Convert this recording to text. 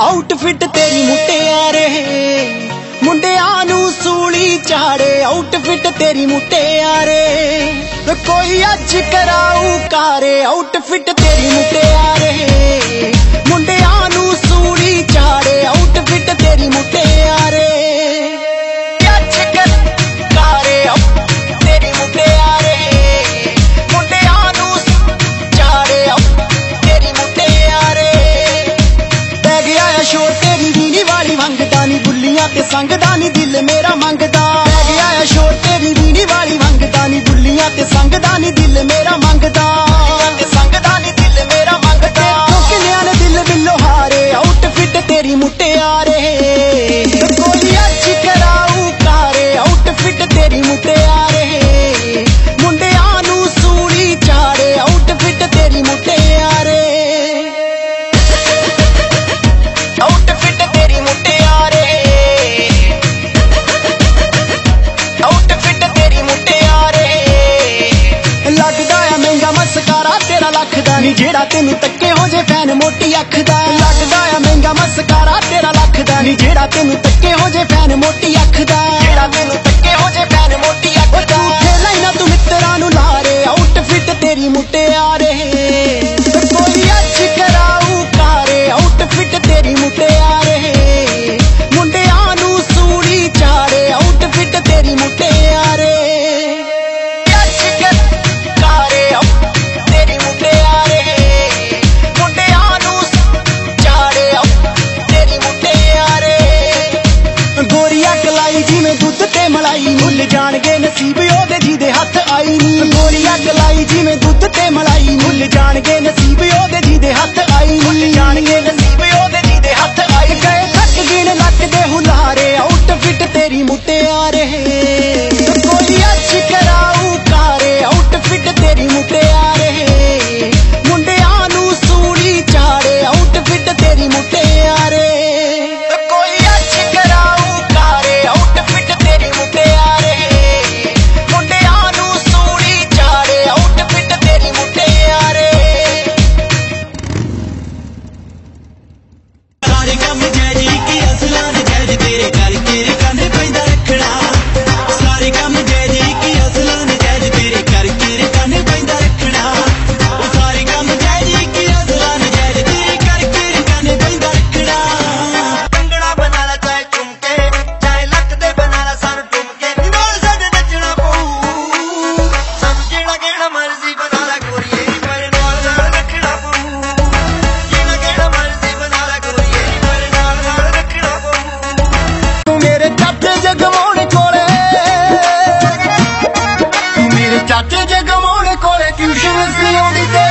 Outfit ਤੇਰੀ ਮੁਟਿਆਰੇ ਮੁੰਡਿਆਂ ਨੂੰ ਸੂਲੀ ਚਾੜੇ ਆਊਟਫਿਟ ਤੇਰੀ ਮੁਟਿਆਰੇ ਕੋਈ ਅੱਜ ਕਰਾਉ ਕਾਰੇ ਆਊਟਫਿਟ ਤੇਰੀ ਮੁਟਿਆਰੇ ਮੁੰਡੇ ਜੱਟ ਸੰਗਦਾ ਨਹੀਂ ਦਿਲ ਮੇਰਾ ਮੰਗਦਾ। ਜਿਹੜਾ ਤੈਨੂੰ ਤੱਕੇ ਹੋ ਜੇ ਫੈਨ, ਮੋਟੀ ਅੱਖ ਦਾ। ਲੱਗਦਾ ਆ ਮਹਿੰਗਾ ਮਸਕਾਰਾ ਤੇਰਾ ਲੱਖ ਦਾ। ਨਹੀਂ ਜਿਹੜਾ ਤੈਨੂੰ ਤੱਕੇ ਹੋ ਜੇ ਫੈਨ, ਮੋਟੀ ਅੱਖ ਦਾ। ਜਿਹੜਾ ਤੈਨੂੰ ਤੱਕੇ ਹੋ ਜੇ ਫੈਨ, ਮੋਟੀ ਅੱਖ ਦਾ। ਝੂਠੇ ਲਾਈਨਾਂ ਤੂੰ ਮਿੱਤਰਾਂ ਨੂੰ ਲਾ ਰੇ ਆਊਟਫਿਟ ਤੇਰੀ ਮੁੱਟੇ ਆ ਰਹੇ ਕੋਈ ਅੱਜ ਕਰਾਉ ਕਾਰੇ ਆਊਟਫਿਟ ਤੇਰੀ ਮੁੱਟੇ ਜਾਣਗੇ ਨਸੀਬ ਉਹਦੇ ਦੇ ਹੱਥ ਆਈ ਨਹੀਂ ਗੋਰੀ ਅੱਗ ਲਾਈ, ਜਿਵੇਂ ਦੁੱਧ ਤੇ ਮਲਾਈ ਮੁੱਲ ਜਾਣਗੇ ਨਸੀਬ me. State call collect, you should see on the day.